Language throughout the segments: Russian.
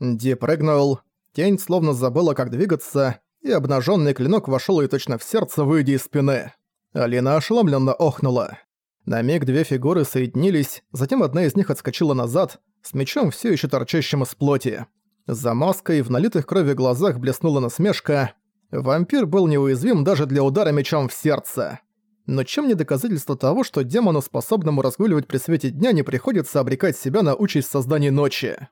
Ди прыгнул, тень словно забыла, как двигаться, и обнаженный клинок вошел ей точно в сердце, выйдя из спины. Алина ошеломленно охнула. На миг две фигуры соединились, затем одна из них отскочила назад, с мечом все еще торчащим из плоти. За маской в налитых крови глазах блеснула насмешка. Вампир был неуязвим даже для удара мечом в сердце. Но чем не доказательство того, что демону, способному разгуливать при свете дня, не приходится обрекать себя на участь создания ночи?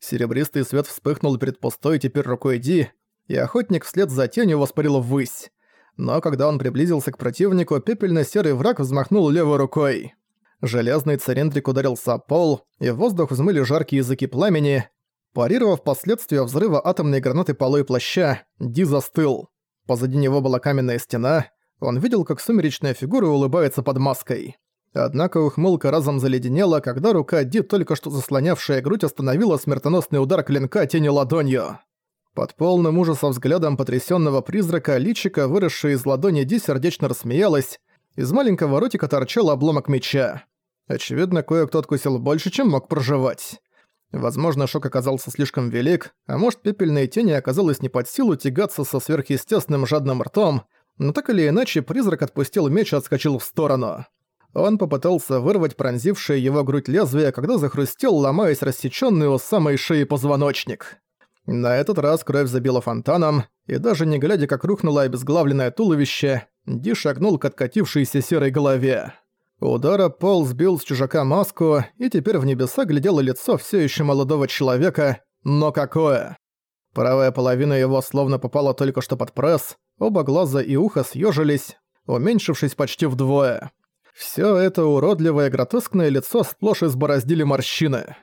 Серебристый свет вспыхнул перед пустой теперь рукой Ди, и охотник вслед за тенью воспарил ввысь. Но когда он приблизился к противнику, пепельно-серый враг взмахнул левой рукой. Железный цилиндрик ударился о пол, и в воздух взмыли жаркие языки пламени. Парировав последствия взрыва атомной гранаты полой плаща, Ди застыл. Позади него была каменная стена, он видел, как сумеречная фигура улыбается под маской. Однако ухмылка разом заледенела, когда рука Ди, только что заслонявшая грудь, остановила смертоносный удар клинка тени ладонью. Под полным ужасом взглядом потрясенного призрака личика, выросшая из ладони Ди, сердечно рассмеялась. Из маленького ротика торчал обломок меча. Очевидно, кое-кто откусил больше, чем мог проживать. Возможно, шок оказался слишком велик, а может, пепельной тени оказалось не под силу тягаться со сверхъестественным жадным ртом, но так или иначе призрак отпустил меч и отскочил в сторону. Он попытался вырвать пронзившее его грудь лезвие, когда захрустел, ломаясь рассечённый у самой шеи позвоночник. На этот раз кровь забила фонтаном, и даже не глядя, как рухнуло обезглавленное туловище, Ди шагнул к откатившейся серой голове. Удара пол сбил с чужака маску, и теперь в небеса глядело лицо все еще молодого человека, но какое! Правая половина его словно попала только что под пресс, Оба глаза и ухо съежились, уменьшившись почти вдвое. Все это уродливое гротескное лицо сплошь избороздили морщины.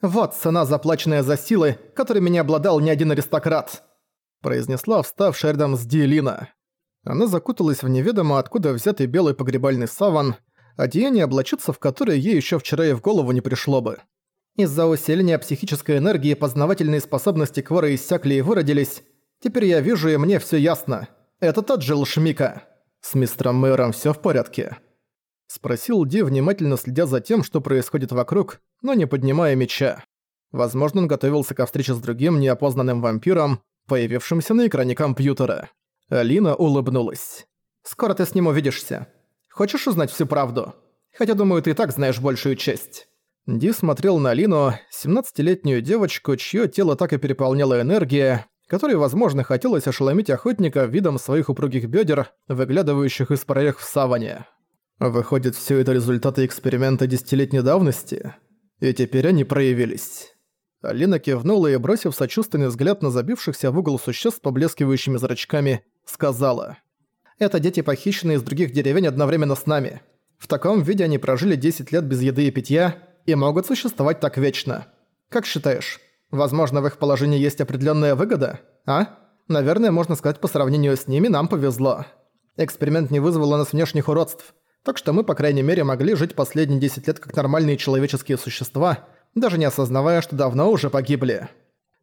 «Вот цена, заплаченная за силы, которыми не обладал ни один аристократ», произнесла вставшая рядом с Диэлина. Она закуталась в неведомо откуда взятый белый погребальный саван, одеяние облачиться в которое ей еще вчера и в голову не пришло бы. Из-за усиления психической энергии познавательные способности Квора иссякли и выродились. Теперь я вижу, и мне все ясно. «Это тот же Лшмика. С мистером мэром всё в порядке?» Спросил Ди, внимательно следя за тем, что происходит вокруг, но не поднимая меча. Возможно, он готовился ко встрече с другим неопознанным вампиром, появившимся на экране компьютера. Алина улыбнулась. «Скоро ты с ним увидишься. Хочешь узнать всю правду? Хотя, думаю, ты и так знаешь большую часть». Ди смотрел на Алину, 17-летнюю девочку, чье тело так и переполняла энергия, которой, возможно, хотелось ошеломить охотника видом своих упругих бедер, выглядывающих из прорех в саване. Выходит, все это результаты эксперимента десятилетней давности? И теперь они проявились. Алина кивнула и, бросив сочувственный взгляд на забившихся в угол существ с поблескивающими зрачками, сказала. «Это дети, похищенные из других деревень одновременно с нами. В таком виде они прожили 10 лет без еды и питья и могут существовать так вечно. Как считаешь, Возможно, в их положении есть определенная выгода, а? Наверное, можно сказать, по сравнению с ними нам повезло. Эксперимент не вызвал у нас внешних уродств, так что мы, по крайней мере, могли жить последние 10 лет как нормальные человеческие существа, даже не осознавая, что давно уже погибли.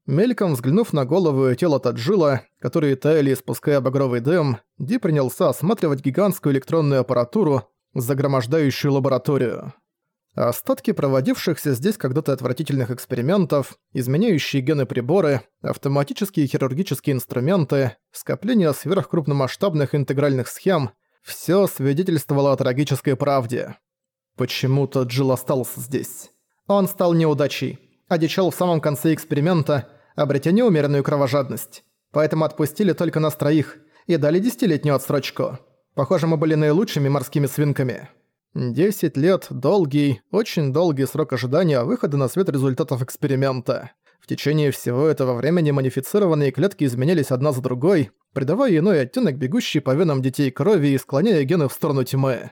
Мельком взглянув на голову и тело Таджила, которые таяли, испуская багровый дым, Ди принялся осматривать гигантскую электронную аппаратуру, загромождающую лабораторию. Остатки проводившихся здесь когда-то отвратительных экспериментов, изменяющие гены приборы, автоматические хирургические инструменты, скопление сверхкрупномасштабных интегральных схем – все свидетельствовало о трагической правде. Почему-то Джилл остался здесь. Он стал неудачей, одичал в самом конце эксперимента, обретя неумеренную кровожадность. Поэтому отпустили только нас троих и дали десятилетнюю отсрочку. Похоже, мы были наилучшими морскими свинками. Десять лет – долгий, очень долгий срок ожидания выхода на свет результатов эксперимента. В течение всего этого времени модифицированные клетки изменялись одна за другой, придавая иной оттенок бегущей по венам детей крови и склоняя гены в сторону тьмы.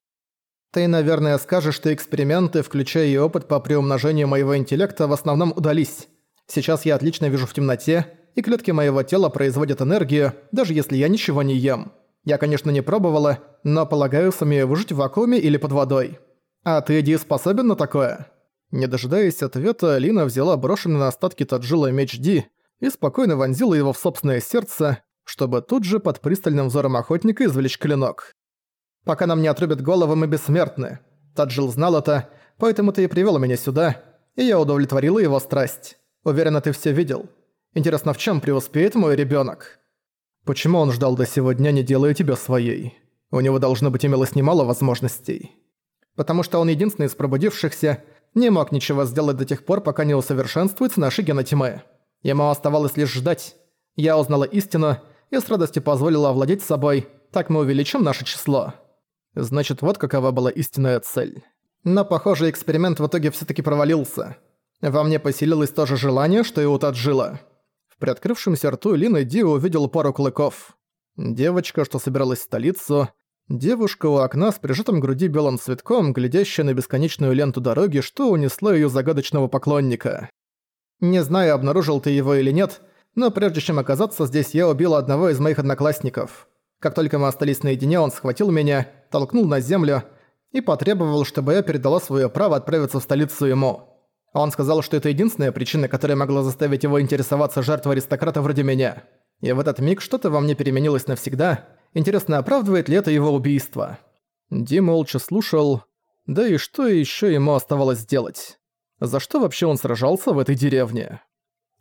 Ты, наверное, скажешь, что эксперименты, включая и опыт по приумножению моего интеллекта, в основном удались. Сейчас я отлично вижу в темноте, и клетки моего тела производят энергию, даже если я ничего не ем. Я, конечно, не пробовала, но, полагаю, сумею выжить в вакууме или под водой. А ты, Ди, способен на такое?» Не дожидаясь ответа, Лина взяла брошенный на остатки Таджила меч Ди и спокойно вонзила его в собственное сердце, чтобы тут же под пристальным взором охотника извлечь клинок. «Пока нам не отрубят головы, мы бессмертны. Таджил знал это, поэтому ты и привёл меня сюда, и я удовлетворила его страсть. Уверена, ты всё видел. Интересно, в чем преуспеет мой ребенок? Почему он ждал до сегодня, не делая тебя своей? У него должно быть имелось немало возможностей. Потому что он единственный из пробудившихся, не мог ничего сделать до тех пор, пока не усовершенствуется наши генотимы. Ему оставалось лишь ждать. Я узнала истину и с радостью позволила овладеть собой, так мы увеличим наше число. Значит, вот какова была истинная цель. Но, похоже, эксперимент в итоге все таки провалился. Во мне поселилось то же желание, что и у Таджила. В приоткрывшемся рту Лины Ди увидел пару клыков. Девочка, что собиралась в столицу, девушка у окна с прижатым к груди белым цветком, глядящая на бесконечную ленту дороги, что унесло ее загадочного поклонника. Не знаю, обнаружил ты его или нет, но прежде чем оказаться здесь, я убил одного из моих одноклассников. Как только мы остались наедине, он схватил меня, толкнул на землю и потребовал, чтобы я передала свое право отправиться в столицу ему. Он сказал, что это единственная причина, которая могла заставить его интересоваться жертвой аристократа вроде меня. И в этот миг что-то во мне переменилось навсегда. Интересно, оправдывает ли это его убийство? Ди молча слушал. Да и что еще ему оставалось сделать? За что вообще он сражался в этой деревне?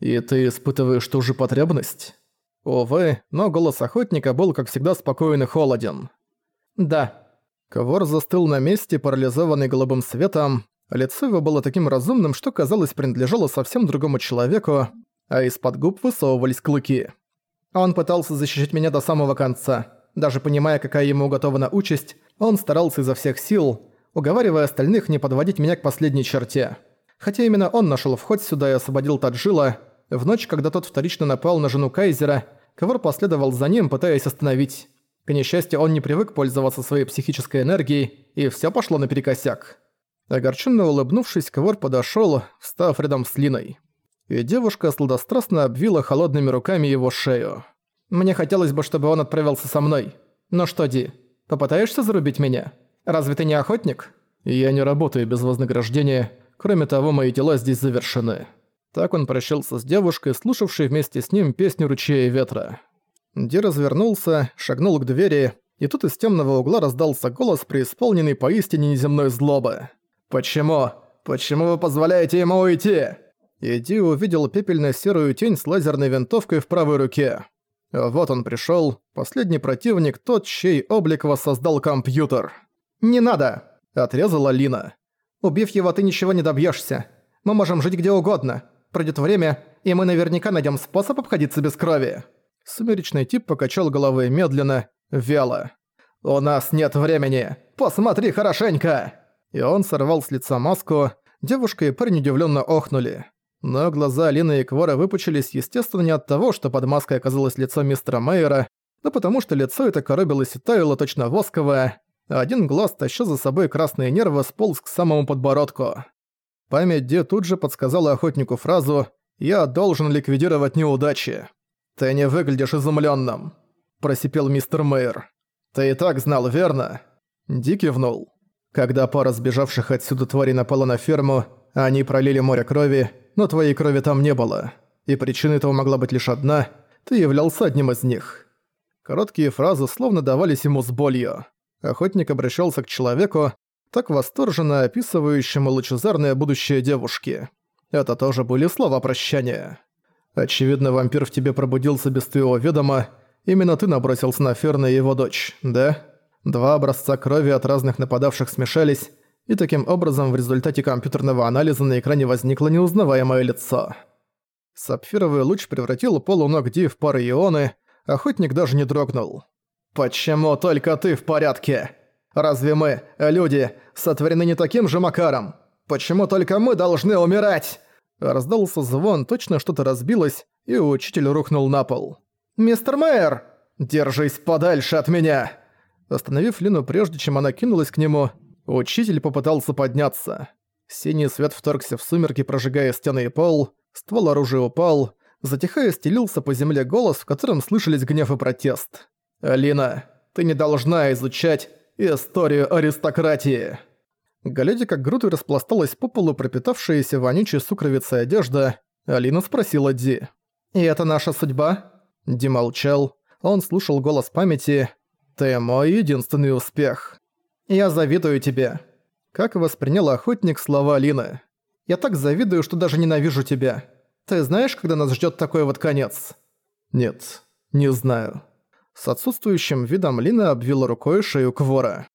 И ты испытываешь ту же потребность? Увы, но голос охотника был, как всегда, спокоен и холоден. Да. Ковор застыл на месте, парализованный голубым светом, Лицо его было таким разумным, что, казалось, принадлежало совсем другому человеку, а из-под губ высовывались клыки. Он пытался защищать меня до самого конца. Даже понимая, какая ему уготована участь, он старался изо всех сил, уговаривая остальных не подводить меня к последней черте. Хотя именно он нашел вход сюда и освободил Таджила, в ночь, когда тот вторично напал на жену Кайзера, Ковар последовал за ним, пытаясь остановить. К несчастью, он не привык пользоваться своей психической энергией, и всё пошло наперекосяк. Огорченно улыбнувшись, Квор подошёл, встав рядом с Линой. И девушка сладострастно обвила холодными руками его шею. «Мне хотелось бы, чтобы он отправился со мной. Но что, Ди, попытаешься зарубить меня? Разве ты не охотник?» «Я не работаю без вознаграждения. Кроме того, мои дела здесь завершены». Так он прощался с девушкой, слушавшей вместе с ним песню «Ручья и ветра». Ди развернулся, шагнул к двери, и тут из темного угла раздался голос, преисполненный поистине неземной злобы. «Почему? Почему вы позволяете ему уйти?» Иди увидел пепельно-серую тень с лазерной винтовкой в правой руке. Вот он пришёл, последний противник, тот, чей облик воссоздал компьютер. «Не надо!» – отрезала Лина. «Убив его, ты ничего не добьёшься. Мы можем жить где угодно. Пройдет время, и мы наверняка найдём способ обходиться без крови». Сумеречный тип покачал головой медленно, вяло. «У нас нет времени! Посмотри хорошенько!» и он сорвал с лица маску, девушка и парень удивленно охнули. Но глаза Алины и Квора выпучились, естественно, не от того, что под маской оказалось лицо мистера Мейера, но потому что лицо это коробилось и таяло точно восковое, один глаз, тащил за собой красные нервы, сполз к самому подбородку. Память Ди тут же подсказала охотнику фразу «Я должен ликвидировать неудачи». «Ты не выглядишь изумлённым», – просипел мистер Мейер. «Ты и так знал, верно?» Ди кивнул. Когда пара сбежавших отсюда тварей напала на ферму, они пролили море крови, но твоей крови там не было. И причиной этого могла быть лишь одна – ты являлся одним из них. Короткие фразы словно давались ему с болью. Охотник обращался к человеку, так восторженно описывающему лучезарное будущее девушки. Это тоже были слова прощания. Очевидно, вампир в тебе пробудился без твоего ведома. Именно ты набросился на Ферна и его дочь, да? Два образца крови от разных нападавших смешались, и таким образом в результате компьютерного анализа на экране возникло неузнаваемое лицо. Сапфировый луч превратил полу ног Ди в пары ионы, охотник даже не дрогнул. «Почему только ты в порядке? Разве мы, люди, сотворены не таким же макаром? Почему только мы должны умирать?» Раздался звон, точно что-то разбилось, и учитель рухнул на пол. «Мистер Мэйр! Держись подальше от меня!» Остановив Лину прежде, чем она кинулась к нему, учитель попытался подняться. Синий свет вторгся в сумерки, прожигая стены и пол, ствол оружия упал, затихая стелился по земле голос, в котором слышались гнев и протест. «Алина, ты не должна изучать историю аристократии!» Глядя, как грудой распласталась по полу пропитавшаяся вонючей сукровицей одежда, Алина спросила Ди. «И это наша судьба?» Ди молчал. Он слушал голос памяти, ты мой единственный успех. Я завидую тебе. Как воспринял охотник слова Алины? Я так завидую, что даже ненавижу тебя. Ты знаешь, когда нас ждет такой вот конец?» «Нет, не знаю». С отсутствующим видом Лина обвила рукой шею Квора.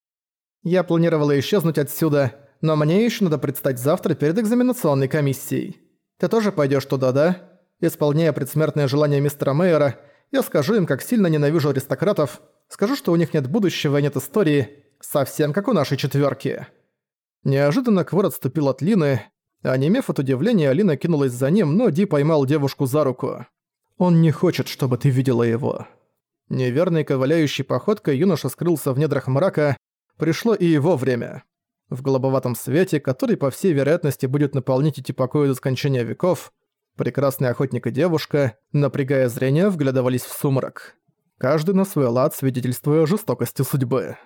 «Я планировала исчезнуть отсюда, но мне еще надо предстать завтра перед экзаменационной комиссией. Ты тоже пойдешь туда, да? Исполняя предсмертное желание мистера Мейера, я скажу им, как сильно ненавижу аристократов, скажу, что у них нет будущего и нет истории, совсем как у нашей четверки. Неожиданно Квор отступил от Лины, а немев от удивления, Алина кинулась за ним, но Ди поймал девушку за руку. «Он не хочет, чтобы ты видела его». Неверной ковыляющей походкой юноша скрылся в недрах мрака, пришло и его время. В голубоватом свете, который по всей вероятности будет наполнить эти покои до скончания веков, прекрасный охотник и девушка, напрягая зрение, вглядывались в сумрак. Каждый на свой лад свидетельствуя жестокости судьбы.